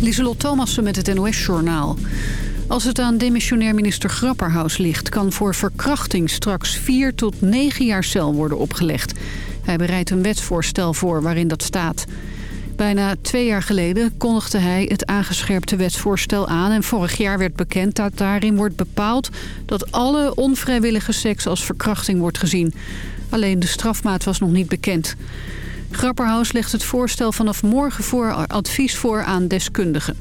Lieselot Thomassen met het NOS-journaal. Als het aan demissionair minister Grapperhaus ligt... kan voor verkrachting straks 4 tot 9 jaar cel worden opgelegd. Hij bereidt een wetsvoorstel voor waarin dat staat. Bijna twee jaar geleden kondigde hij het aangescherpte wetsvoorstel aan... en vorig jaar werd bekend dat daarin wordt bepaald... dat alle onvrijwillige seks als verkrachting wordt gezien. Alleen de strafmaat was nog niet bekend. Grapperhaus legt het voorstel vanaf morgen voor advies voor aan deskundigen.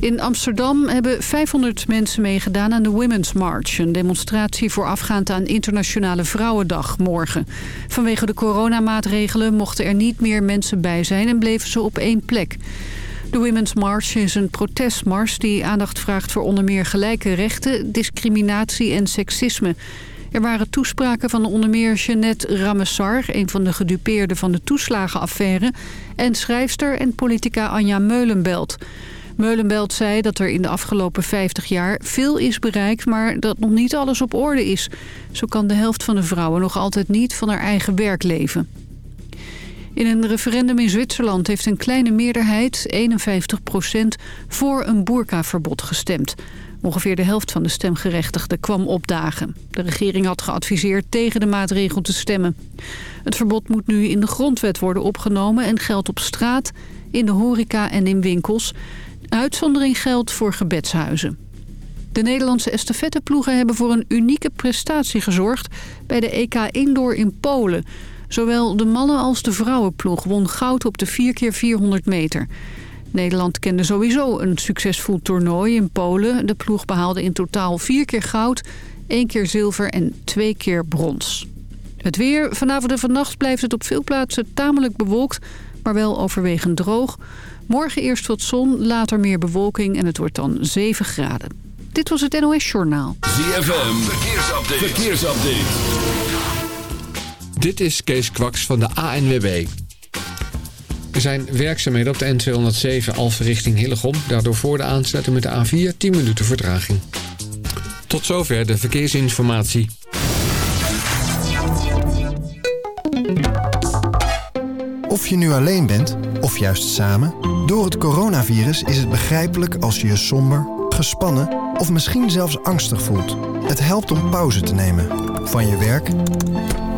In Amsterdam hebben 500 mensen meegedaan aan de Women's March. Een demonstratie voorafgaand aan Internationale Vrouwendag morgen. Vanwege de coronamaatregelen mochten er niet meer mensen bij zijn... en bleven ze op één plek. De Women's March is een protestmars die aandacht vraagt voor onder meer gelijke rechten... discriminatie en seksisme. Er waren toespraken van onder meer Jeannette Ramessar... een van de gedupeerden van de toeslagenaffaire... en schrijfster en politica Anja Meulenbelt... Meulenbelt zei dat er in de afgelopen 50 jaar veel is bereikt... maar dat nog niet alles op orde is. Zo kan de helft van de vrouwen nog altijd niet van haar eigen werk leven. In een referendum in Zwitserland heeft een kleine meerderheid, 51 procent, voor een boerkaverbod gestemd. Ongeveer de helft van de stemgerechtigden kwam opdagen. De regering had geadviseerd tegen de maatregel te stemmen. Het verbod moet nu in de grondwet worden opgenomen en geldt op straat, in de horeca en in winkels. Uitzondering geldt voor gebedshuizen. De Nederlandse estafetteploegen hebben voor een unieke prestatie gezorgd... bij de EK Indoor in Polen. Zowel de mannen- als de vrouwenploeg won goud op de 4x400 meter. Nederland kende sowieso een succesvol toernooi in Polen. De ploeg behaalde in totaal vier keer goud, één keer zilver en twee keer brons. Het weer. Vanavond en vannacht blijft het op veel plaatsen tamelijk bewolkt... maar wel overwegend droog... Morgen eerst wat zon, later meer bewolking en het wordt dan 7 graden. Dit was het NOS Journaal. ZFM, verkeersupdate. verkeersupdate. Dit is Kees Kwaks van de ANWB. Er zijn werkzaamheden op de N207 Alphen richting Hillegom. Daardoor voor de aansluiting met de A4 10 minuten vertraging. Tot zover de verkeersinformatie. Of je nu alleen bent, of juist samen... door het coronavirus is het begrijpelijk als je je somber, gespannen... of misschien zelfs angstig voelt. Het helpt om pauze te nemen. Van je werk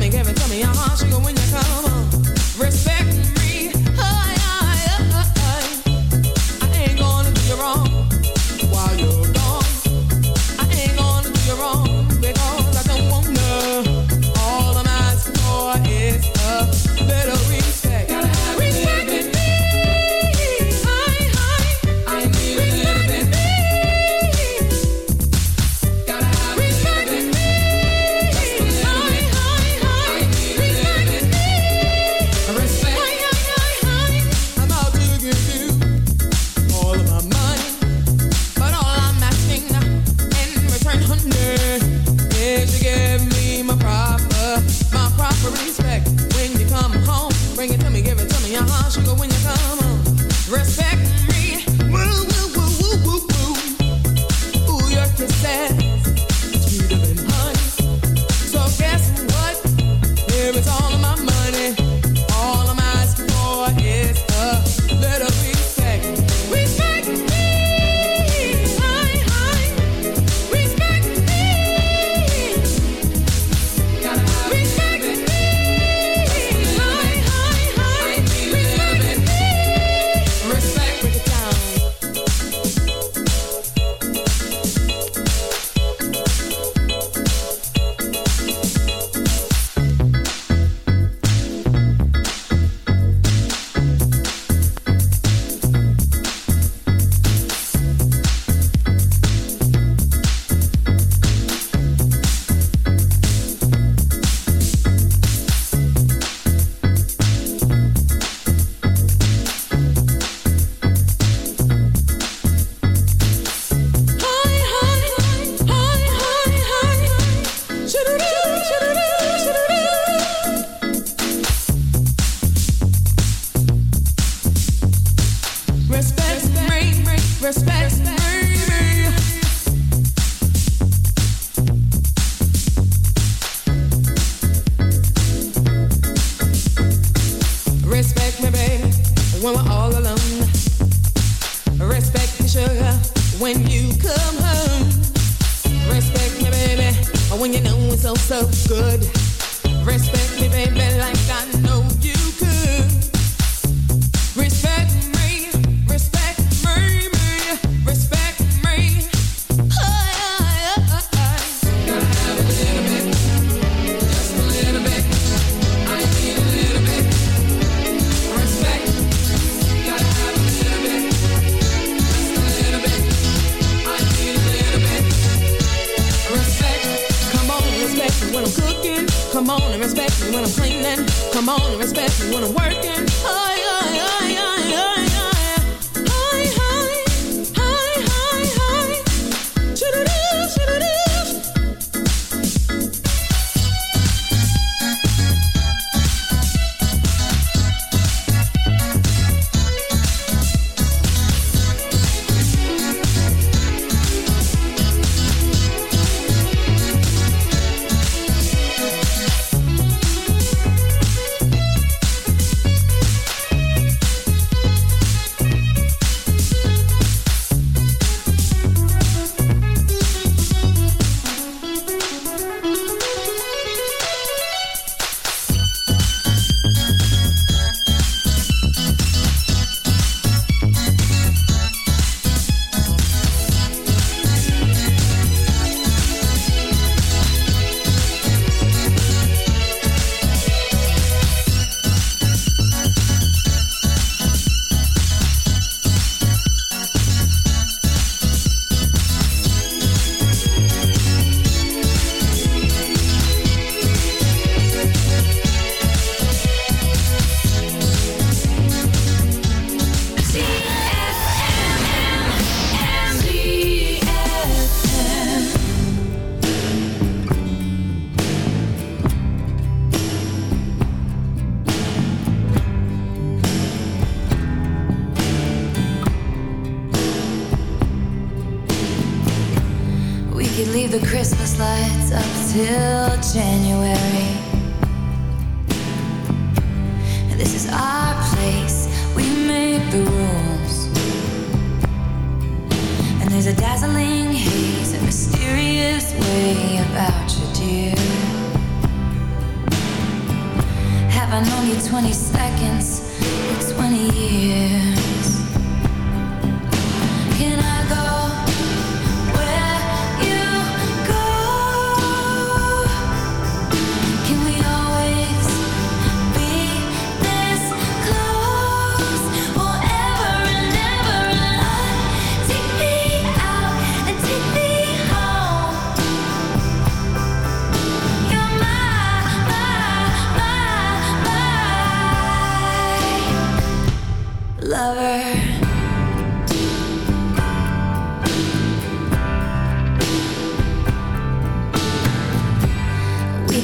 Bring it to me, give it to me. Uh-huh.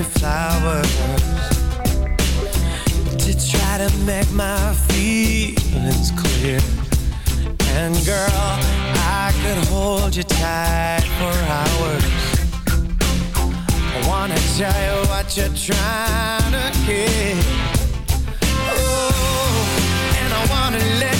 your flowers To try to make my feelings clear. And girl, I could hold you tight for hours. I wanna tell you what you're trying to get Oh, and I wanna let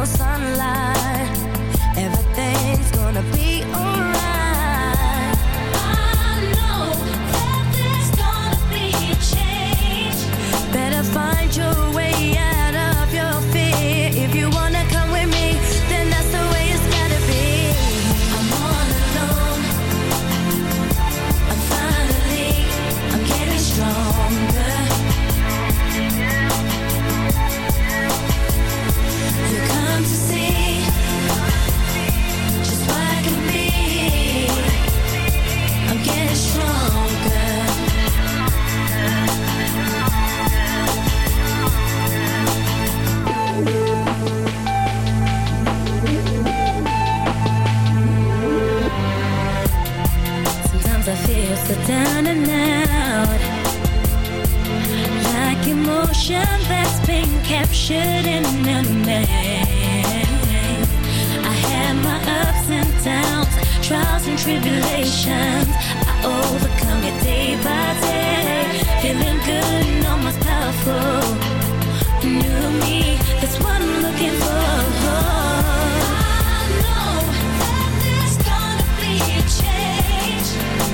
no sunlight. captured in a maze. I had my ups and downs, trials and tribulations. I overcome it day by day. Feeling good and almost powerful. New me, that's what I'm looking for. I know that there's gonna be a change.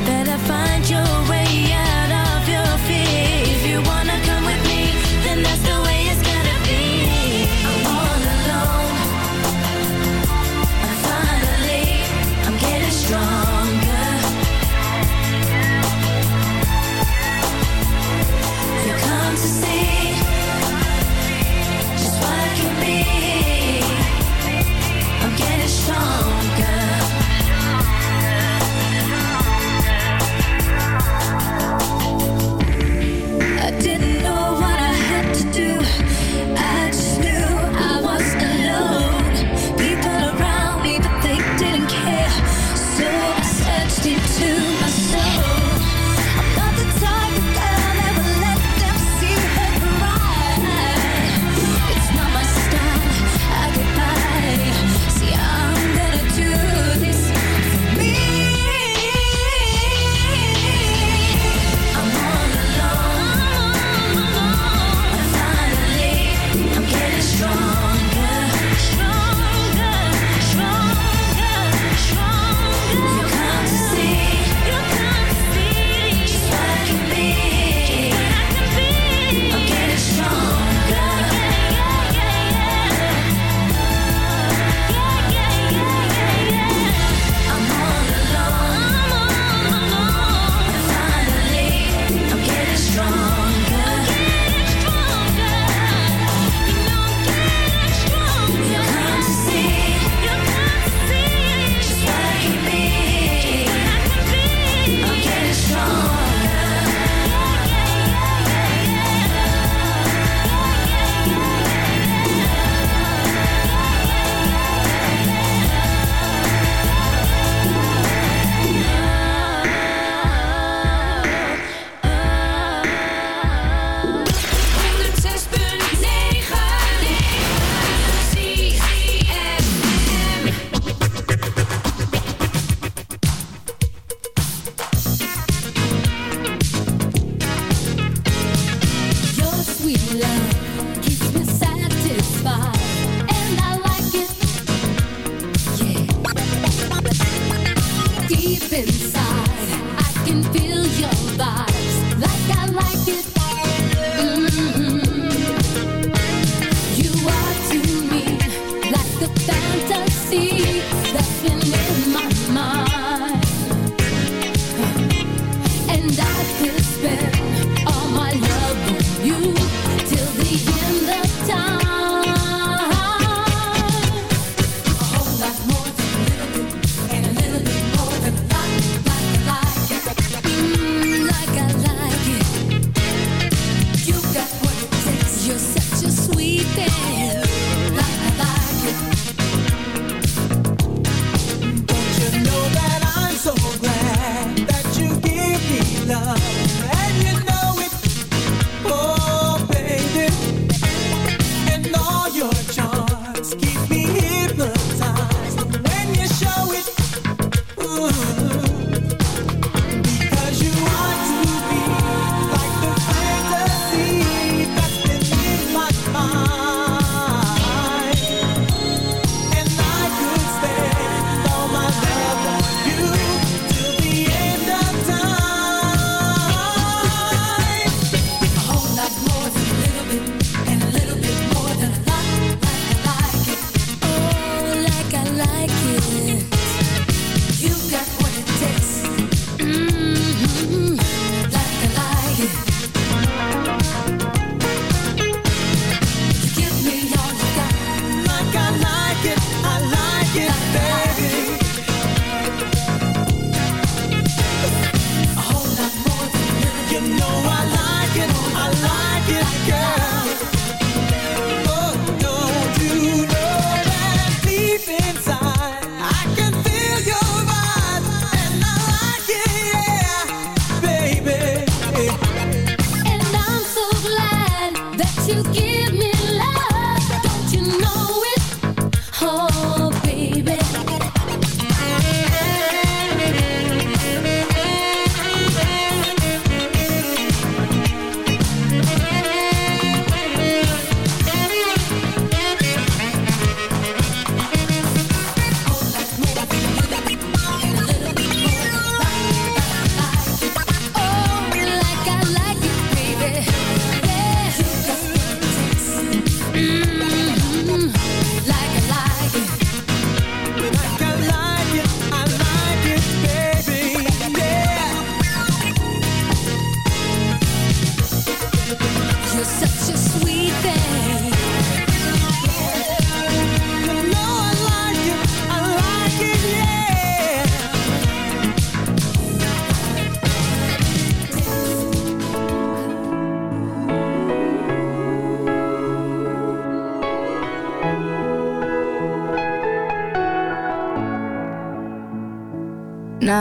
Better find your way.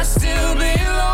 I still belong.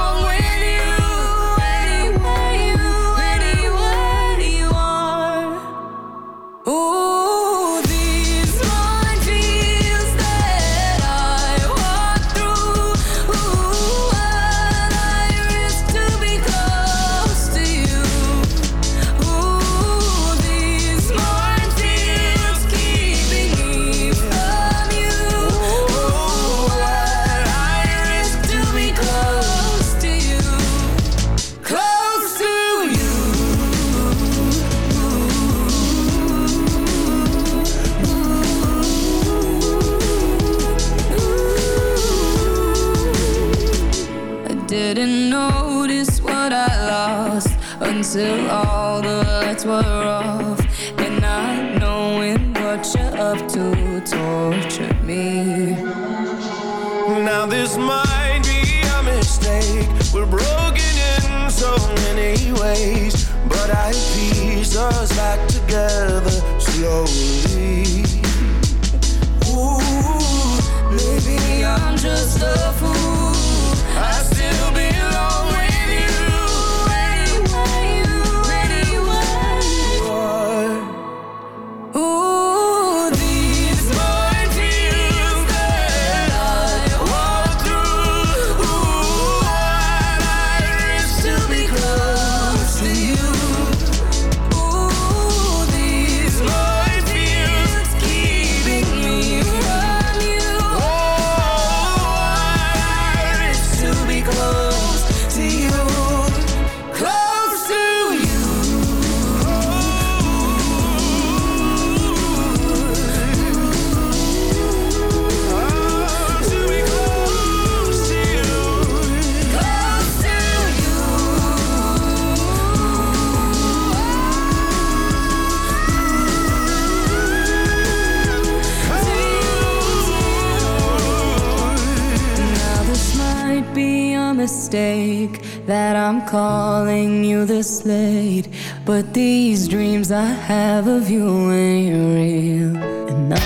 this late, but these dreams I have of you ain't real. And I...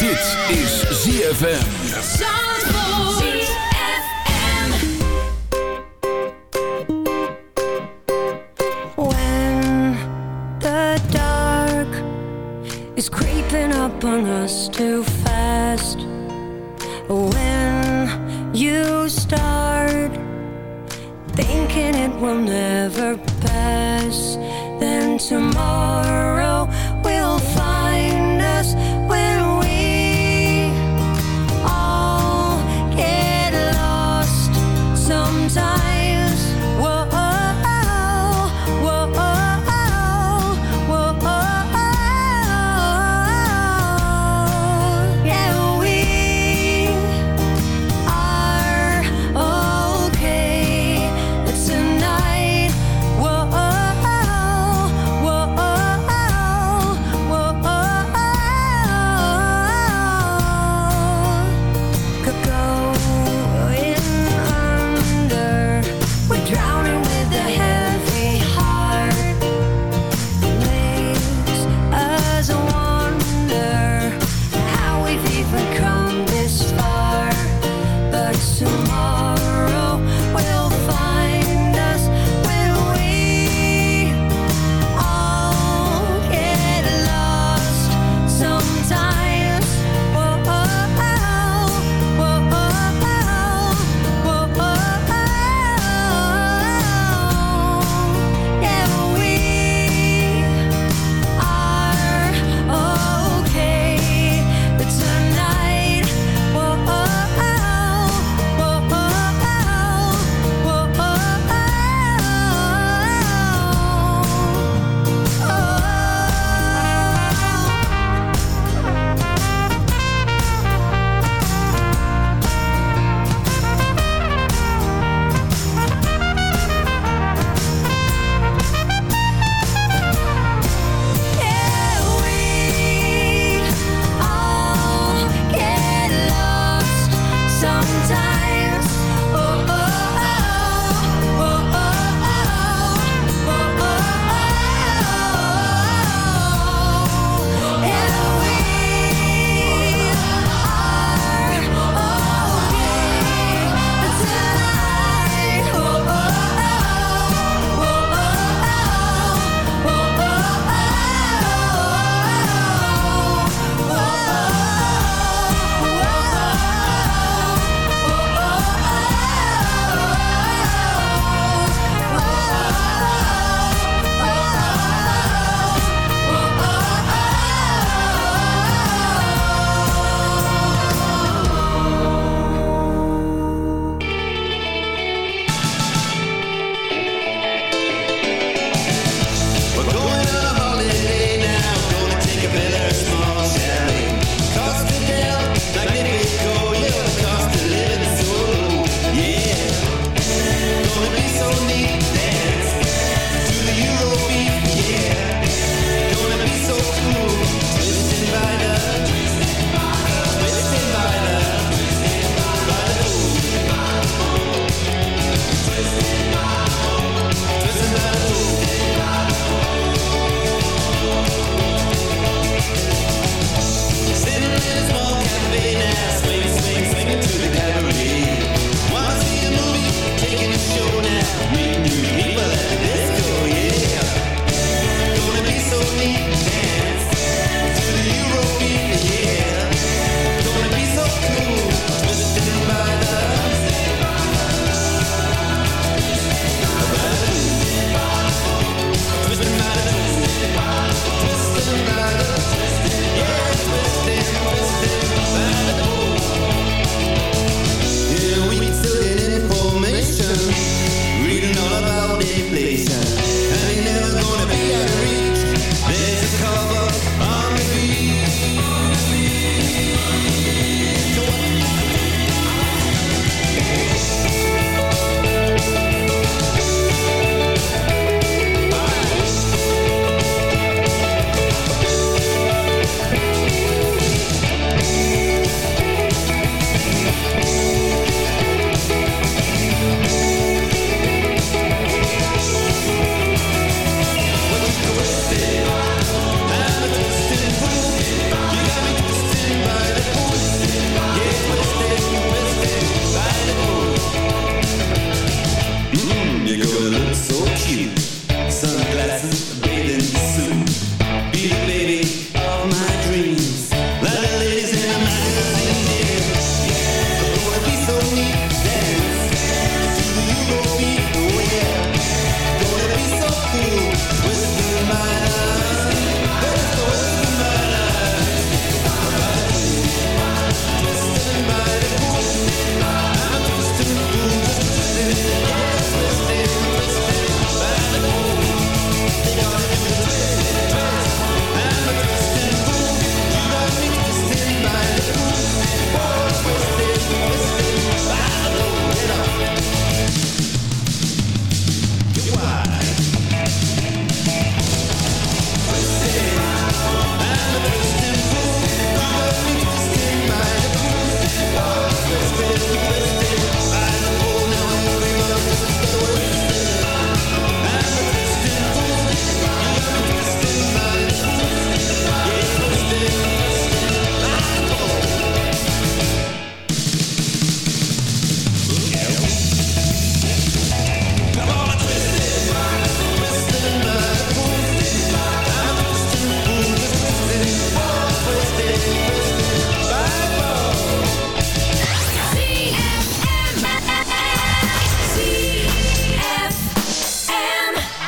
Dit is ZFM.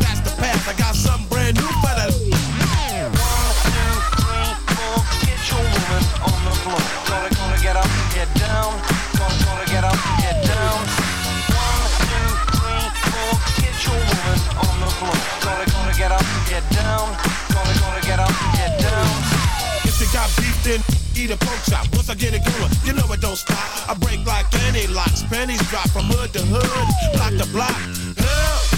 that's the path. I got something brand new for the. Gonna, gonna get up, get down. Gonna, gonna get up, get down. One, two, three, four. Get your woman on the floor. Gonna, gonna get up, get down. Gonna, gonna get up, get down. If you got eat a chop. Once I get it going, you know it don't stop. I break like any locks. Drop from hood to hood, block to block. Help!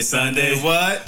Sunday, Sunday. What?